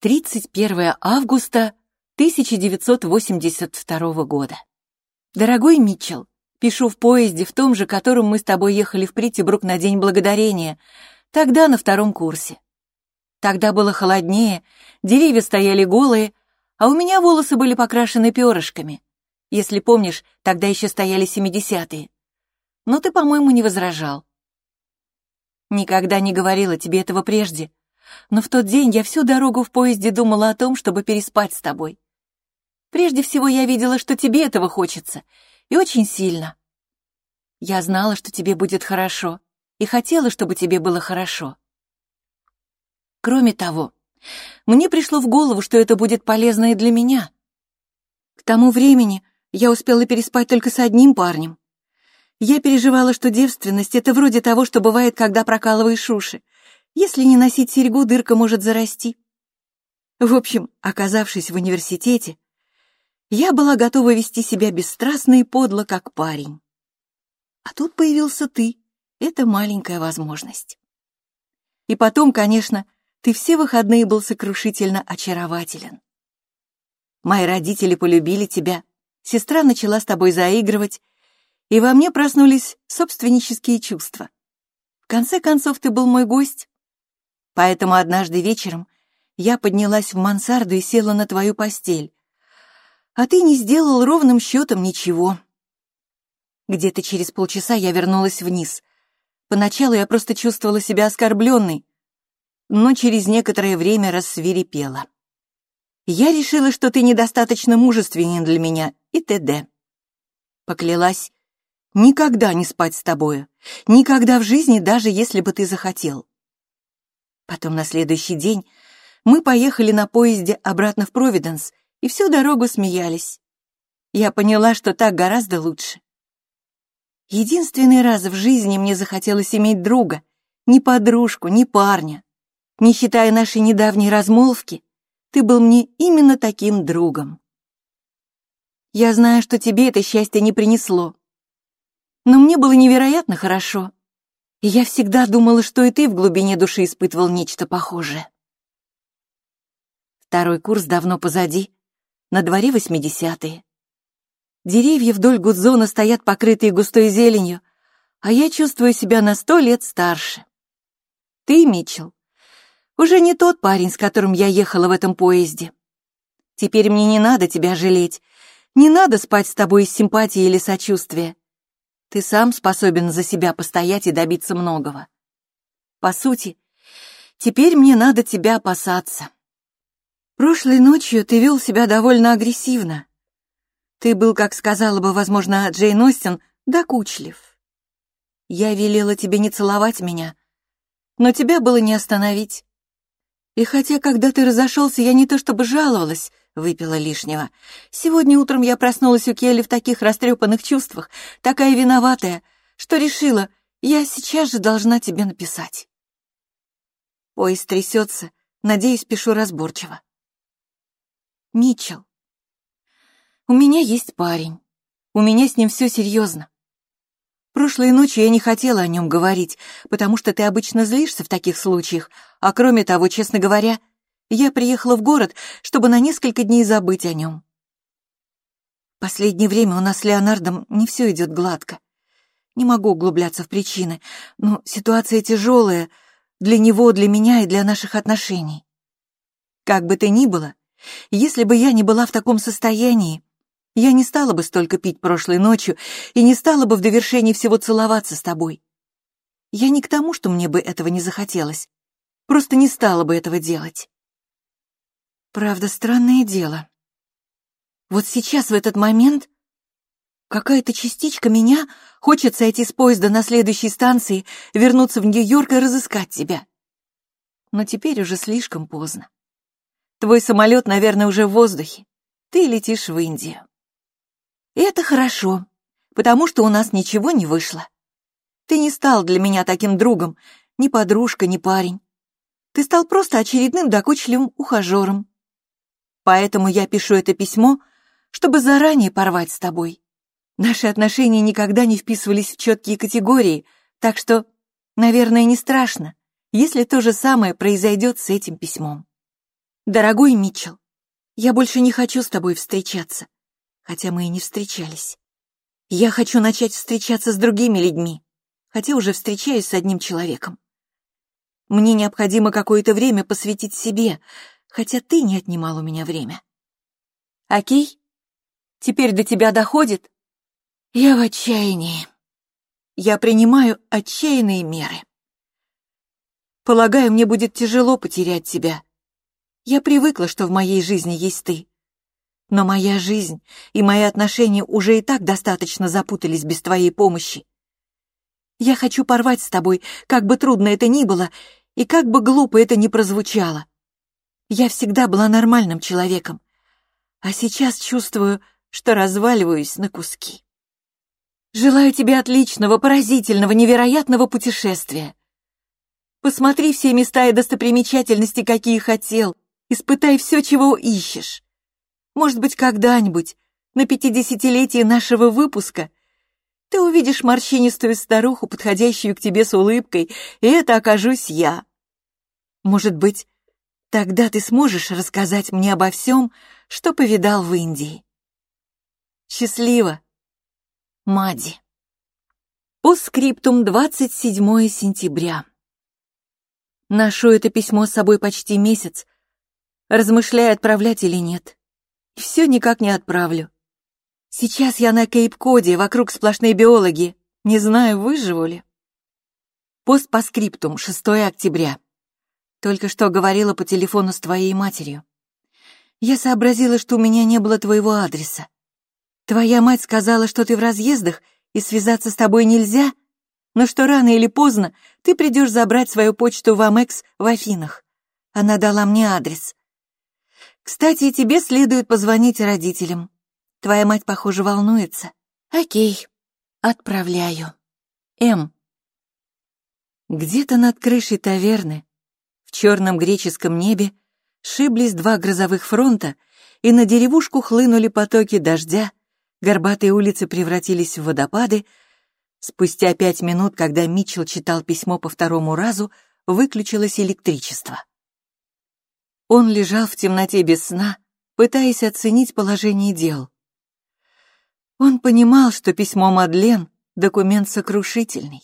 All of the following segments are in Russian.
31 августа 1982 года. Дорогой Митчелл, пишу в поезде, в том же, которым мы с тобой ехали в Притибрук на День Благодарения, тогда на втором курсе. Тогда было холоднее, деревья стояли голые, а у меня волосы были покрашены перышками. Если помнишь, тогда еще стояли семидесятые. Но ты, по-моему, не возражал. Никогда не говорила тебе этого прежде, но в тот день я всю дорогу в поезде думала о том, чтобы переспать с тобой. Прежде всего я видела, что тебе этого хочется, и очень сильно. Я знала, что тебе будет хорошо, и хотела, чтобы тебе было хорошо. Кроме того, мне пришло в голову, что это будет полезно и для меня. К тому времени я успела переспать только с одним парнем. Я переживала, что девственность — это вроде того, что бывает, когда прокалываешь уши. Если не носить серьгу, дырка может зарасти. В общем, оказавшись в университете, я была готова вести себя бесстрастно и подло, как парень. А тут появился ты. Это маленькая возможность. И потом, конечно, ты все выходные был сокрушительно очарователен. Мои родители полюбили тебя, сестра начала с тобой заигрывать, и во мне проснулись собственнические чувства. В конце концов, ты был мой гость, Поэтому однажды вечером я поднялась в мансарду и села на твою постель. А ты не сделал ровным счетом ничего. Где-то через полчаса я вернулась вниз. Поначалу я просто чувствовала себя оскорбленной, но через некоторое время рассвирепела. Я решила, что ты недостаточно мужественен для меня, и т.д. Поклялась никогда не спать с тобою, никогда в жизни, даже если бы ты захотел. Потом на следующий день мы поехали на поезде обратно в Провиденс и всю дорогу смеялись. Я поняла, что так гораздо лучше. Единственный раз в жизни мне захотелось иметь друга, ни подружку, ни парня. Не считая нашей недавней размолвки, ты был мне именно таким другом. Я знаю, что тебе это счастье не принесло. Но мне было невероятно хорошо. Я всегда думала, что и ты в глубине души испытывал нечто похожее. Второй курс давно позади, на дворе восьмидесятые. Деревья вдоль Гудзона стоят покрытые густой зеленью, а я чувствую себя на сто лет старше. Ты, Митчелл, уже не тот парень, с которым я ехала в этом поезде. Теперь мне не надо тебя жалеть, не надо спать с тобой из симпатии или сочувствия. Ты сам способен за себя постоять и добиться многого. По сути, теперь мне надо тебя опасаться. Прошлой ночью ты вел себя довольно агрессивно. Ты был, как сказала бы, возможно, Джейн Остин, докучлив. Я велела тебе не целовать меня, но тебя было не остановить. И хотя, когда ты разошелся, я не то чтобы жаловалась, выпила лишнего. Сегодня утром я проснулась у Келли в таких растрепанных чувствах, такая виноватая, что решила, я сейчас же должна тебе написать. Поезд трясется, надеюсь, пишу разборчиво. Митчелл, у меня есть парень. У меня с ним все серьезно. Прошлой ночью я не хотела о нем говорить, потому что ты обычно злишься в таких случаях, а кроме того, честно говоря, я приехала в город, чтобы на несколько дней забыть о нем. Последнее время у нас с Леонардом не все идет гладко. Не могу углубляться в причины, но ситуация тяжелая для него, для меня и для наших отношений. Как бы то ни было, если бы я не была в таком состоянии, я не стала бы столько пить прошлой ночью и не стала бы в довершении всего целоваться с тобой. Я не к тому, что мне бы этого не захотелось, просто не стала бы этого делать. Правда, странное дело. Вот сейчас, в этот момент, какая-то частичка меня хочет сойти с поезда на следующей станции, вернуться в Нью-Йорк и разыскать тебя. Но теперь уже слишком поздно. Твой самолет, наверное, уже в воздухе. Ты летишь в Индию. И это хорошо, потому что у нас ничего не вышло. Ты не стал для меня таким другом, ни подружка, ни парень. Ты стал просто очередным докучливым ухажером. Поэтому я пишу это письмо, чтобы заранее порвать с тобой. Наши отношения никогда не вписывались в четкие категории, так что, наверное, не страшно, если то же самое произойдет с этим письмом. Дорогой Митчелл, я больше не хочу с тобой встречаться, хотя мы и не встречались. Я хочу начать встречаться с другими людьми, хотя уже встречаюсь с одним человеком. Мне необходимо какое-то время посвятить себе, хотя ты не отнимал у меня время. Окей? Теперь до тебя доходит? Я в отчаянии. Я принимаю отчаянные меры. Полагаю, мне будет тяжело потерять тебя. Я привыкла, что в моей жизни есть ты. Но моя жизнь и мои отношения уже и так достаточно запутались без твоей помощи. Я хочу порвать с тобой, как бы трудно это ни было, и как бы глупо это ни прозвучало. Я всегда была нормальным человеком, а сейчас чувствую, что разваливаюсь на куски. Желаю тебе отличного, поразительного, невероятного путешествия. Посмотри все места и достопримечательности, какие хотел, испытай все, чего ищешь. Может быть, когда-нибудь, на пятидесятилетие нашего выпуска, ты увидишь морщинистую старуху, подходящую к тебе с улыбкой, и это окажусь я. Может быть, тогда ты сможешь рассказать мне обо всем, что повидал в Индии. Счастливо, Мади. По скриптум 27 сентября. Ношу это письмо с собой почти месяц, размышляя, отправлять или нет. Все никак не отправлю. Сейчас я на Кейп-Коде, вокруг сплошные биологи. Не знаю, выживу ли. Пост по скриптум, 6 октября. Только что говорила по телефону с твоей матерью. Я сообразила, что у меня не было твоего адреса. Твоя мать сказала, что ты в разъездах, и связаться с тобой нельзя, но что рано или поздно ты придешь забрать свою почту в Амекс в Афинах. Она дала мне адрес. Кстати, тебе следует позвонить родителям. Твоя мать, похоже, волнуется. Окей, отправляю. М. Где-то над крышей таверны, в черном греческом небе, Шиблись два грозовых фронта, и на деревушку хлынули потоки дождя, горбатые улицы превратились в водопады. Спустя пять минут, когда Митчелл читал письмо по второму разу, выключилось электричество. Он лежал в темноте без сна, пытаясь оценить положение дел. Он понимал, что письмо Мадлен — документ сокрушительный,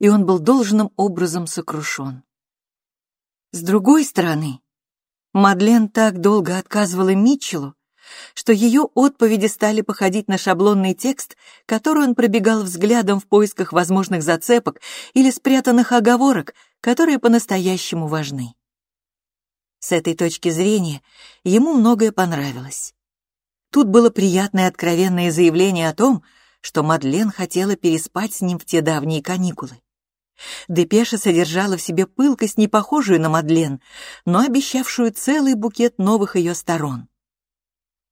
и он был должным образом сокрушен. С другой стороны, Мадлен так долго отказывала Митчеллу, что ее отповеди стали походить на шаблонный текст, который он пробегал взглядом в поисках возможных зацепок или спрятанных оговорок, которые по-настоящему важны. С этой точки зрения ему многое понравилось. Тут было приятное откровенное заявление о том, что Мадлен хотела переспать с ним в те давние каникулы. Депеша содержала в себе пылкость, не похожую на Мадлен, но обещавшую целый букет новых ее сторон.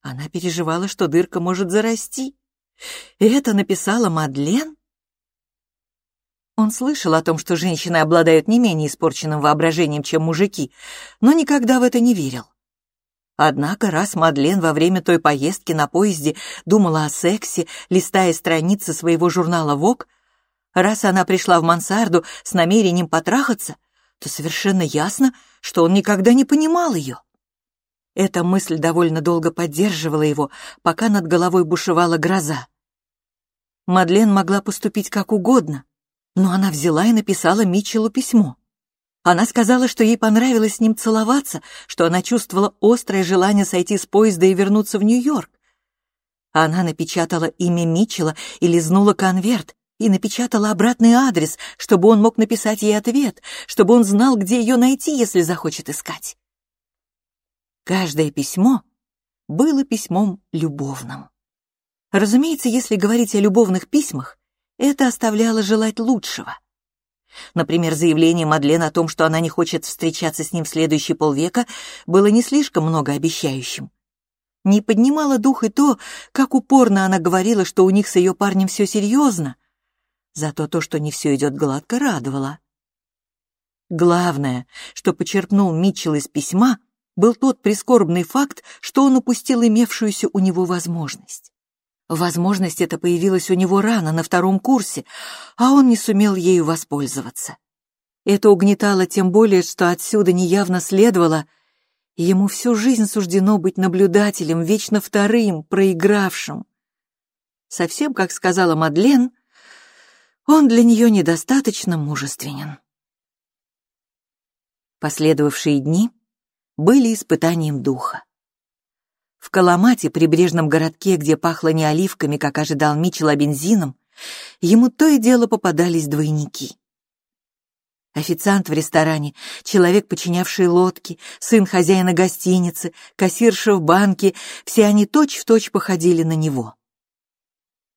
Она переживала, что дырка может зарасти. И это написала Мадлен? Он слышал о том, что женщины обладают не менее испорченным воображением, чем мужики, но никогда в это не верил. Однако раз Мадлен во время той поездки на поезде думала о сексе, листая страницы своего журнала «Вок», Раз она пришла в мансарду с намерением потрахаться, то совершенно ясно, что он никогда не понимал ее. Эта мысль довольно долго поддерживала его, пока над головой бушевала гроза. Мадлен могла поступить как угодно, но она взяла и написала Митчеллу письмо. Она сказала, что ей понравилось с ним целоваться, что она чувствовала острое желание сойти с поезда и вернуться в Нью-Йорк. Она напечатала имя Митчелла и лизнула конверт, и напечатала обратный адрес, чтобы он мог написать ей ответ, чтобы он знал, где ее найти, если захочет искать. Каждое письмо было письмом любовным. Разумеется, если говорить о любовных письмах, это оставляло желать лучшего. Например, заявление Мадлен о том, что она не хочет встречаться с ним следующие полвека, было не слишком многообещающим. Не поднимало дух и то, как упорно она говорила, что у них с ее парнем все серьезно — Зато то, что не все идет гладко, радовало. Главное, что почерпнул Митчелл из письма, был тот прискорбный факт, что он упустил имевшуюся у него возможность. Возможность эта появилась у него рано, на втором курсе, а он не сумел ею воспользоваться. Это угнетало тем более, что отсюда неявно следовало ему всю жизнь суждено быть наблюдателем, вечно вторым, проигравшим. Совсем, как сказала Мадлен, он для нее недостаточно мужественен. Последовавшие дни были испытанием духа. В Каламате, прибрежном городке, где пахло не оливками, как ожидал Митчелл, а бензином, ему то и дело попадались двойники. Официант в ресторане, человек, подчинявший лодки, сын хозяина гостиницы, кассирша в банке — все они точь-в-точь точь походили на него.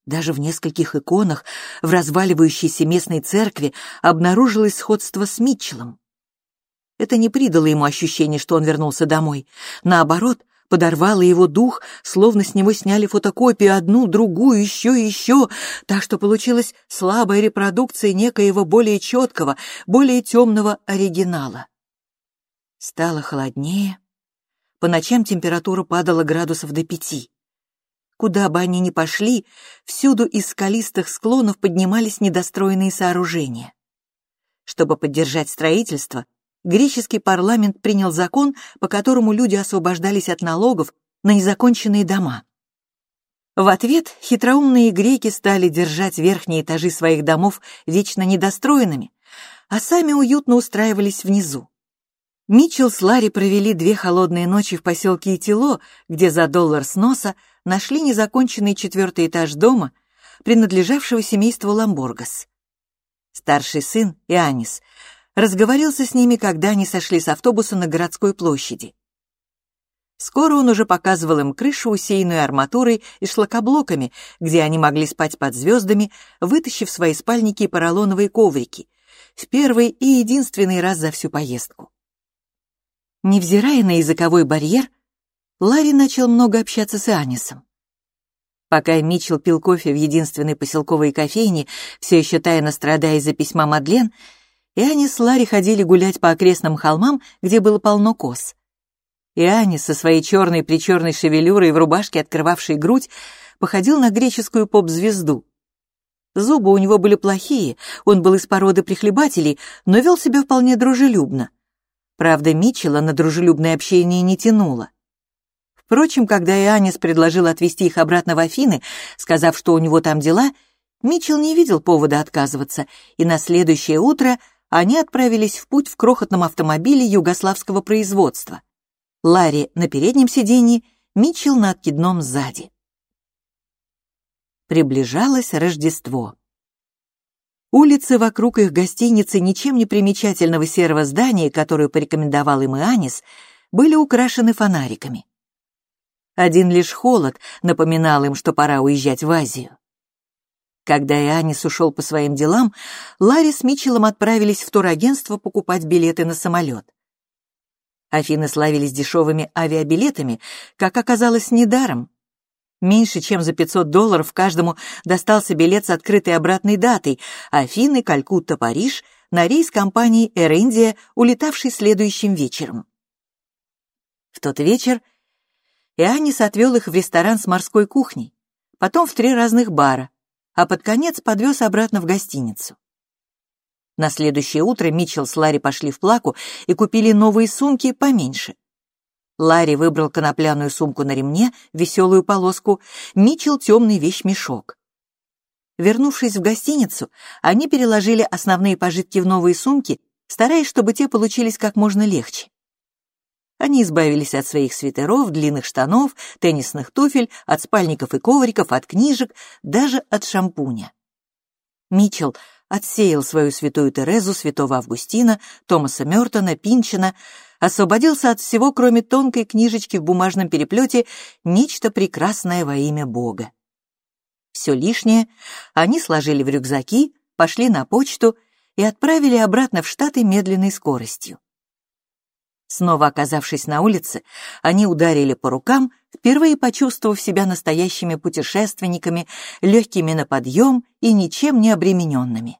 Даже в нескольких иконах в разваливающейся местной церкви обнаружилось сходство с Митчеллом. Это не придало ему ощущения, что он вернулся домой. Наоборот, подорвало его дух, словно с него сняли фотокопию одну, другую, еще и еще, так что получилась слабая репродукция некоего более четкого, более темного оригинала. Стало холоднее. По ночам температура падала градусов до пяти. Куда бы они ни пошли, всюду из скалистых склонов поднимались недостроенные сооружения. Чтобы поддержать строительство, греческий парламент принял закон, по которому люди освобождались от налогов на незаконченные дома. В ответ хитроумные греки стали держать верхние этажи своих домов вечно недостроенными, а сами уютно устраивались внизу. Митчелл с Ларри провели две холодные ночи в поселке Итило, где за доллар с носа нашли незаконченный четвертый этаж дома, принадлежавшего семейству Ламборгас. Старший сын, Иоаннис, разговорился с ними, когда они сошли с автобуса на городской площади. Скоро он уже показывал им крышу, усеянную арматурой и шлакоблоками, где они могли спать под звездами, вытащив свои спальники и поролоновые коврики, в первый и единственный раз за всю поездку. Невзирая на языковой барьер, Ларри начал много общаться с Анисом. Пока Митчелл пил кофе в единственной поселковой кофейне, все еще тайно страдая из-за письма Мадлен, и они с Ларри ходили гулять по окрестным холмам, где было полно коз. И Ани со своей черной-причерной шевелюрой в рубашке, открывавшей грудь, походил на греческую поп-звезду. Зубы у него были плохие, он был из породы прихлебателей, но вел себя вполне дружелюбно. Правда, Митчелла на дружелюбное общение не тянуло. Впрочем, когда Иоаннис предложил отвезти их обратно в Афины, сказав, что у него там дела, Митчелл не видел повода отказываться, и на следующее утро они отправились в путь в крохотном автомобиле югославского производства. Ларри на переднем сиденье, Митчелл на откидном сзади. Приближалось Рождество. Улицы вокруг их гостиницы ничем не примечательного серого здания, которое порекомендовал им Иоаннис, были украшены фонариками. Один лишь холод напоминал им, что пора уезжать в Азию. Когда Иоаннис ушел по своим делам, Ларри с Митчеллом отправились в турагентство покупать билеты на самолет. Афины славились дешевыми авиабилетами, как оказалось, недаром. Меньше чем за 500 долларов каждому достался билет с открытой обратной датой Афины, Калькутта, Париж на рейс компании Air India, улетавший следующим вечером. В тот вечер Иоаннис отвел их в ресторан с морской кухней, потом в три разных бара, а под конец подвез обратно в гостиницу. На следующее утро Митчелл с Ларри пошли в плаку и купили новые сумки поменьше. Ларри выбрал конопляную сумку на ремне, веселую полоску, Митчелл — темный вещмешок. Вернувшись в гостиницу, они переложили основные пожитки в новые сумки, стараясь, чтобы те получились как можно легче. Они избавились от своих свитеров, длинных штанов, теннисных туфель, от спальников и ковриков, от книжек, даже от шампуня. Митчелл отсеял свою святую Терезу, святого Августина, Томаса Мертона, Пинчина, освободился от всего, кроме тонкой книжечки в бумажном переплете «Нечто прекрасное во имя Бога». Все лишнее они сложили в рюкзаки, пошли на почту и отправили обратно в Штаты медленной скоростью. Снова оказавшись на улице, они ударили по рукам, впервые почувствовав себя настоящими путешественниками, легкими на подъем и ничем не обремененными.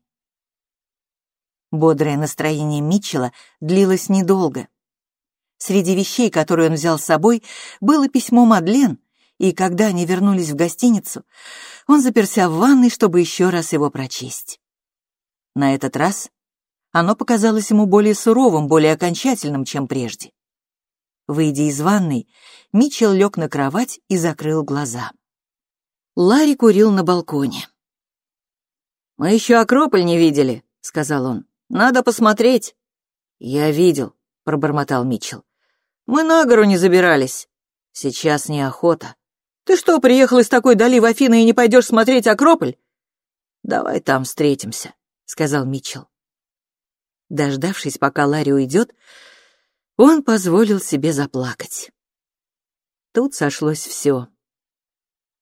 Бодрое настроение Митчелла длилось недолго. Среди вещей, которые он взял с собой, было письмо Мадлен, и когда они вернулись в гостиницу, он заперся в ванной, чтобы еще раз его прочесть. На этот раз оно показалось ему более суровым, более окончательным, чем прежде. Выйдя из ванной, Митчелл лег на кровать и закрыл глаза. Ларри курил на балконе. «Мы еще Акрополь не видели», — сказал он. «Надо посмотреть». «Я видел», — пробормотал Митчелл. «Мы на гору не забирались. Сейчас неохота. Ты что, приехал из такой дали в Афины и не пойдешь смотреть Акрополь?» «Давай там встретимся», — сказал Митчелл. Дождавшись, пока Ларри уйдет, он позволил себе заплакать. Тут сошлось все.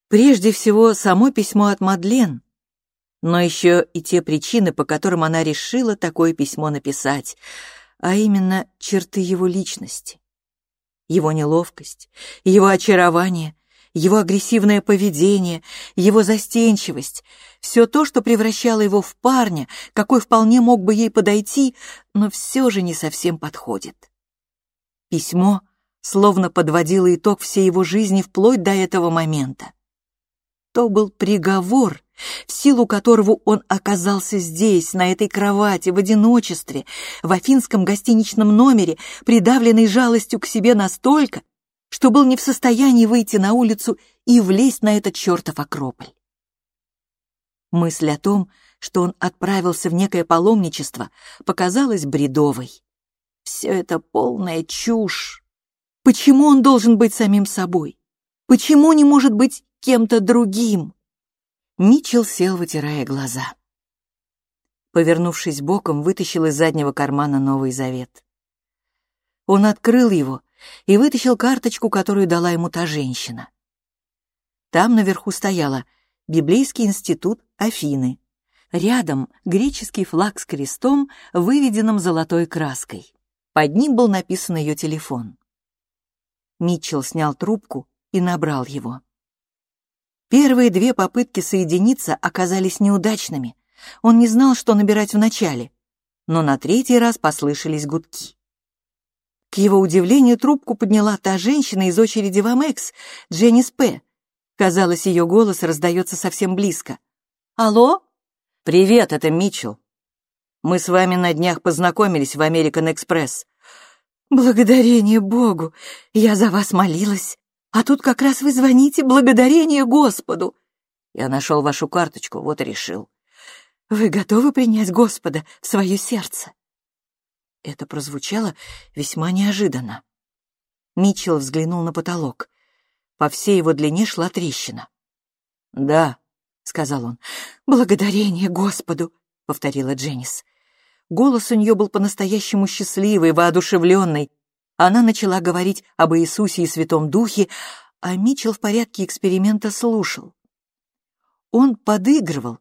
Прежде всего, само письмо от Мадлен, но еще и те причины, по которым она решила такое письмо написать, а именно черты его личности. Его неловкость, его очарование, его агрессивное поведение, его застенчивость, все то, что превращало его в парня, какой вполне мог бы ей подойти, но все же не совсем подходит. Письмо словно подводило итог всей его жизни вплоть до этого момента. То был приговор, в силу которого он оказался здесь, на этой кровати, в одиночестве, в афинском гостиничном номере, придавленный жалостью к себе настолько, что был не в состоянии выйти на улицу и влезть на этот чертов Акрополь. Мысль о том, что он отправился в некое паломничество, показалась бредовой. Все это полная чушь. Почему он должен быть самим собой? Почему не может быть кем-то другим? Митчелл сел, вытирая глаза. Повернувшись боком, вытащил из заднего кармана Новый Завет. Он открыл его и вытащил карточку, которую дала ему та женщина. Там наверху стояла «Библейский институт Афины». Рядом греческий флаг с крестом, выведенным золотой краской. Под ним был написан ее телефон. Митчелл снял трубку и набрал его. Первые две попытки соединиться оказались неудачными. Он не знал, что набирать вначале, но на третий раз послышались гудки. К его удивлению, трубку подняла та женщина из очереди в Амекс, Дженнис П. Казалось, ее голос раздается совсем близко. «Алло?» «Привет, это Митчелл. Мы с вами на днях познакомились в American Express». «Благодарение Богу! Я за вас молилась. А тут как раз вы звоните благодарение Господу. Я нашел вашу карточку, вот и решил. Вы готовы принять Господа в свое сердце? Это прозвучало весьма неожиданно. Митчелл взглянул на потолок. По всей его длине шла трещина. «Да», — сказал он. «Благодарение Господу», — повторила Дженнис. Голос у нее был по-настоящему счастливый, воодушевленный. Она начала говорить об Иисусе и Святом Духе, а Митчелл в порядке эксперимента слушал. Он подыгрывал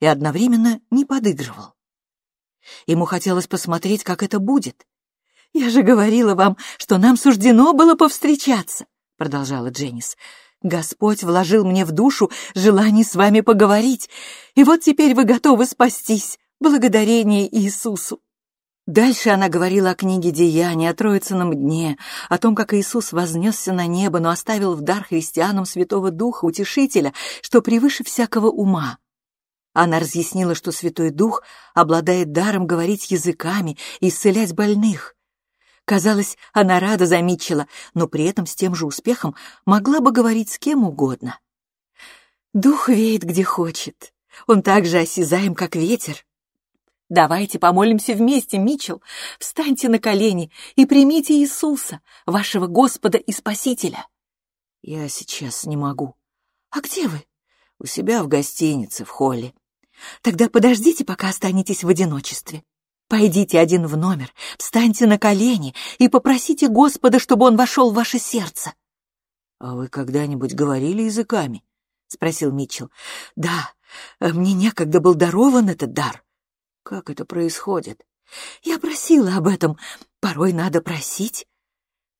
и одновременно не подыгрывал. Ему хотелось посмотреть, как это будет. «Я же говорила вам, что нам суждено было повстречаться», — продолжала Дженнис. «Господь вложил мне в душу желание с вами поговорить, и вот теперь вы готовы спастись, благодарение Иисусу». Дальше она говорила о книге Деяний, о Троицыном дне, о том, как Иисус вознесся на небо, но оставил в дар христианам Святого Духа, Утешителя, что превыше всякого ума. Она разъяснила, что Святой Дух обладает даром говорить языками и исцелять больных. Казалось, она рада за Митчелла, но при этом с тем же успехом могла бы говорить с кем угодно. Дух веет где хочет. Он так же осязаем, как ветер. Давайте помолимся вместе, Мичел. Встаньте на колени и примите Иисуса, вашего Господа и Спасителя. Я сейчас не могу. А где вы? У себя в гостинице, в холле. Тогда подождите, пока останетесь в одиночестве. Пойдите один в номер, встаньте на колени и попросите Господа, чтобы Он вошел в ваше сердце. — А вы когда-нибудь говорили языками? — спросил Митчелл. — Да, мне некогда был дарован этот дар. Как это происходит? Я просила об этом. Порой надо просить.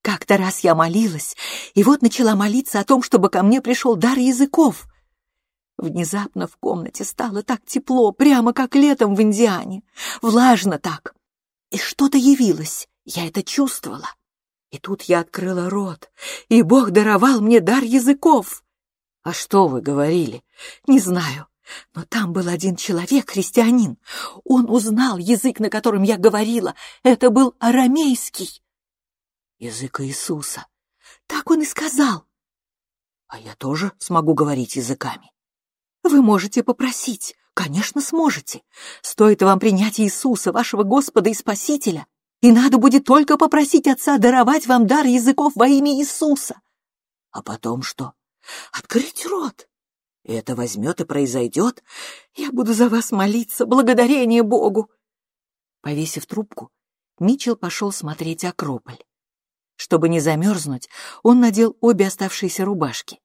Как-то раз я молилась, и вот начала молиться о том, чтобы ко мне пришел дар языков. Внезапно в комнате стало так тепло, прямо как летом в Индиане. Влажно так. И что-то явилось, я это чувствовала. И тут я открыла рот, и Бог даровал мне дар языков. А что вы говорили? Не знаю. Но там был один человек, христианин. Он узнал язык, на котором я говорила. Это был арамейский. Язык Иисуса. Так он и сказал. А я тоже смогу говорить языками. Вы можете попросить, конечно, сможете. Стоит вам принять Иисуса, вашего Господа и Спасителя, и надо будет только попросить Отца даровать вам дар языков во имя Иисуса. А потом что? Открыть рот. И это возьмет и произойдет. Я буду за вас молиться, благодарение Богу. Повесив трубку, Мичел пошел смотреть Акрополь. Чтобы не замерзнуть, он надел обе оставшиеся рубашки.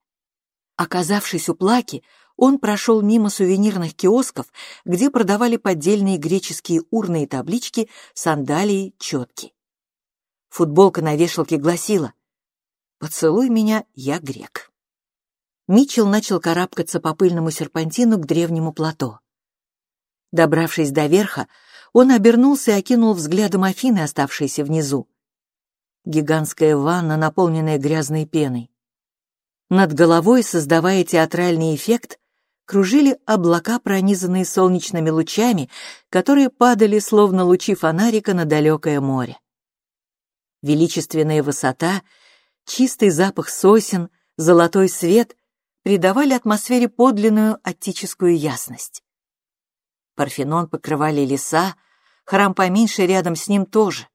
Оказавшись у плаки, он прошел мимо сувенирных киосков, где продавали поддельные греческие урны и таблички, сандалии, четки. Футболка на вешалке гласила «Поцелуй меня, я грек». Митчелл начал карабкаться по пыльному серпантину к древнему плато. Добравшись до верха, он обернулся и окинул взглядом Афины, оставшиеся внизу. Гигантская ванна, наполненная грязной пеной. Над головой, создавая театральный эффект, кружили облака, пронизанные солнечными лучами, которые падали, словно лучи фонарика, на далекое море. Величественная высота, чистый запах сосен, золотой свет придавали атмосфере подлинную оттическую ясность. Парфенон покрывали леса, храм поменьше рядом с ним тоже.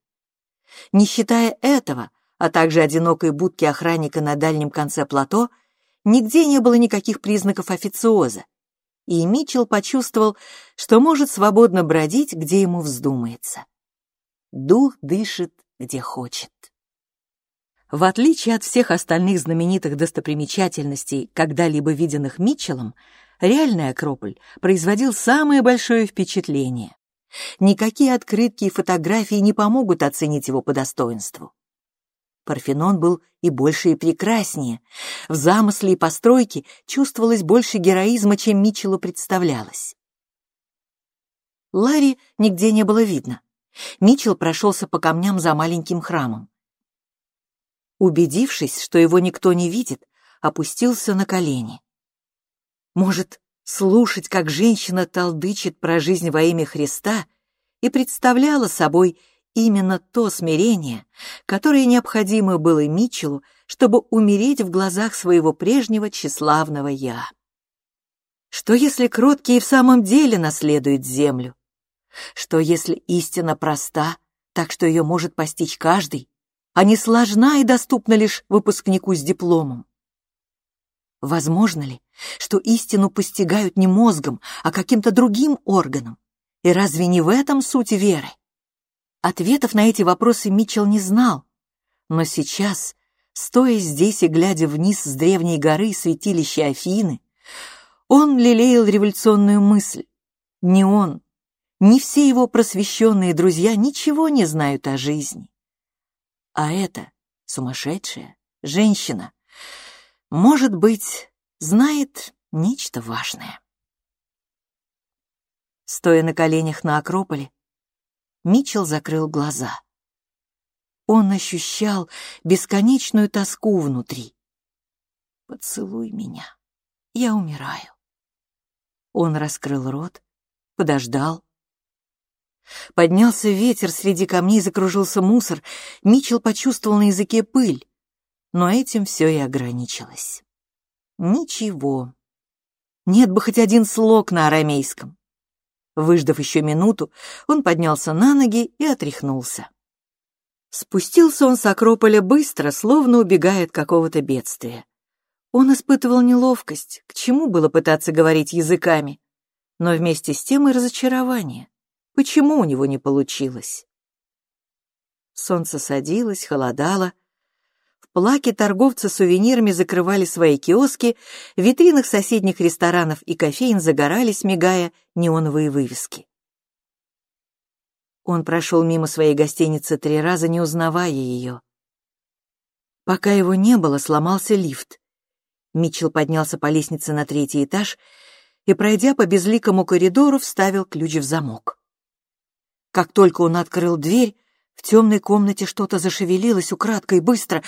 Не считая этого, а также одинокой будки охранника на дальнем конце плато, нигде не было никаких признаков официоза, и Митчелл почувствовал, что может свободно бродить, где ему вздумается. Дух дышит, где хочет. В отличие от всех остальных знаменитых достопримечательностей, когда-либо виденных Митчеллом, реальный Акрополь производил самое большое впечатление. Никакие открытки и фотографии не помогут оценить его по достоинству. Парфенон был и больше, и прекраснее. В замысле и постройке чувствовалось больше героизма, чем Митчеллу представлялось. Ларри нигде не было видно. Митчелл прошелся по камням за маленьким храмом. Убедившись, что его никто не видит, опустился на колени. Может, слушать, как женщина толдычит про жизнь во имя Христа, и представляла собой именно то смирение, которое необходимо было Митчеллу, чтобы умереть в глазах своего прежнего тщеславного «я». Что если кроткий в самом деле наследует землю? Что если истина проста, так что ее может постичь каждый, а не сложна и доступна лишь выпускнику с дипломом? Возможно ли, что истину постигают не мозгом, а каким-то другим органом? И разве не в этом суть веры? Ответов на эти вопросы Митчелл не знал, но сейчас, стоя здесь и глядя вниз с древней горы святилища Афины, он лелеял революционную мысль. Не он, ни все его просвещенные друзья ничего не знают о жизни. А эта сумасшедшая женщина, может быть, знает нечто важное. Стоя на коленях на Акрополе, Митчелл закрыл глаза. Он ощущал бесконечную тоску внутри. «Поцелуй меня, я умираю». Он раскрыл рот, подождал. Поднялся ветер, среди камней закружился мусор. Митчелл почувствовал на языке пыль, но этим все и ограничилось. Ничего. Нет бы хоть один слог на арамейском. Выждав еще минуту, он поднялся на ноги и отряхнулся. Спустился он с Акрополя быстро, словно убегая от какого-то бедствия. Он испытывал неловкость, к чему было пытаться говорить языками, но вместе с тем и разочарование. Почему у него не получилось? Солнце садилось, холодало, плаки торговцы сувенирами закрывали свои киоски, в витринах соседних ресторанов и кофеин загорались, мигая неоновые вывески. Он прошел мимо своей гостиницы три раза, не узнавая ее. Пока его не было, сломался лифт. Митчелл поднялся по лестнице на третий этаж и, пройдя по безликому коридору, вставил ключ в замок. Как только он открыл дверь, в темной комнате что-то зашевелилось украдкой быстро.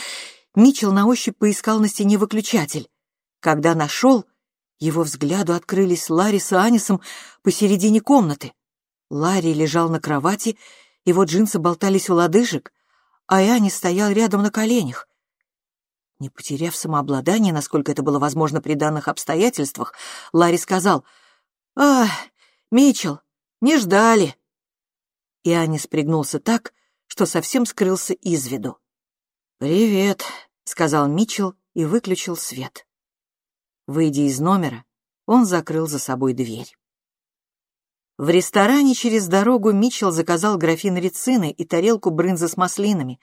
Мичел на ощупь поискал на стене выключатель. Когда нашел, его взгляду открылись Ларри с Анисом посередине комнаты. Ларри лежал на кровати, его джинсы болтались у лодыжек, а Иоанни стоял рядом на коленях. Не потеряв самообладание, насколько это было возможно при данных обстоятельствах, Ларри сказал, «А, Митчелл, не ждали». Иоанни спрягнулся так, что совсем скрылся из виду. «Привет», — сказал Митчелл и выключил свет. Выйдя из номера, он закрыл за собой дверь. В ресторане через дорогу Митчелл заказал графин рецины и тарелку брынзы с маслинами,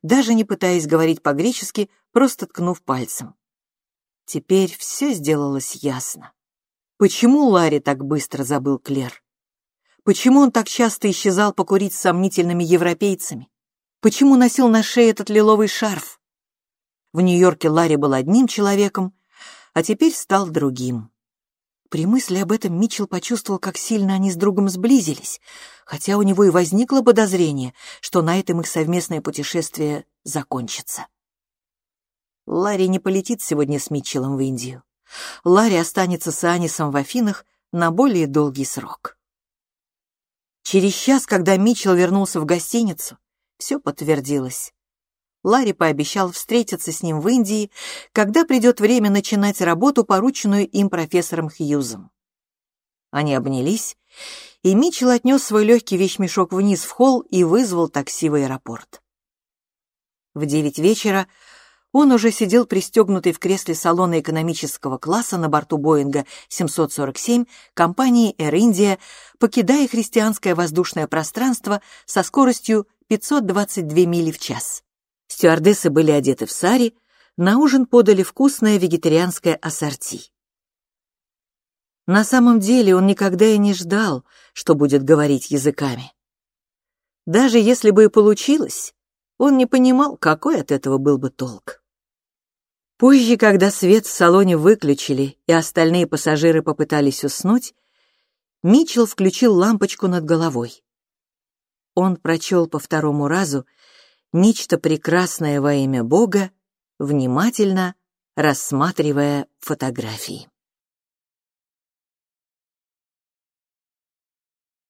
даже не пытаясь говорить по-гречески, просто ткнув пальцем. Теперь все сделалось ясно. Почему Ларри так быстро забыл Клер? Почему он так часто исчезал покурить с сомнительными европейцами? Почему носил на шее этот лиловый шарф? В Нью-Йорке Ларри был одним человеком, а теперь стал другим. При мысли об этом Митчелл почувствовал, как сильно они с другом сблизились, хотя у него и возникло подозрение, что на этом их совместное путешествие закончится. Ларри не полетит сегодня с Митчеллом в Индию. Ларри останется с Анисом в Афинах на более долгий срок. Через час, когда Митчелл вернулся в гостиницу, все подтвердилось. Ларри пообещал встретиться с ним в Индии, когда придет время начинать работу, порученную им профессором Хьюзом. Они обнялись, и Митчелл отнес свой легкий вещмешок вниз в холл и вызвал такси в аэропорт. В девять вечера он уже сидел пристегнутый в кресле салона экономического класса на борту Боинга 747 компании Air India, покидая христианское воздушное пространство со скоростью 522 мили в час. Стюардессы были одеты в сари, на ужин подали вкусное вегетарианское ассорти. На самом деле он никогда и не ждал, что будет говорить языками. Даже если бы и получилось, он не понимал, какой от этого был бы толк. Позже, когда свет в салоне выключили и остальные пассажиры попытались уснуть, Митчелл включил лампочку над головой. Он прочел по второму разу нечто прекрасное во имя Бога, внимательно рассматривая фотографии.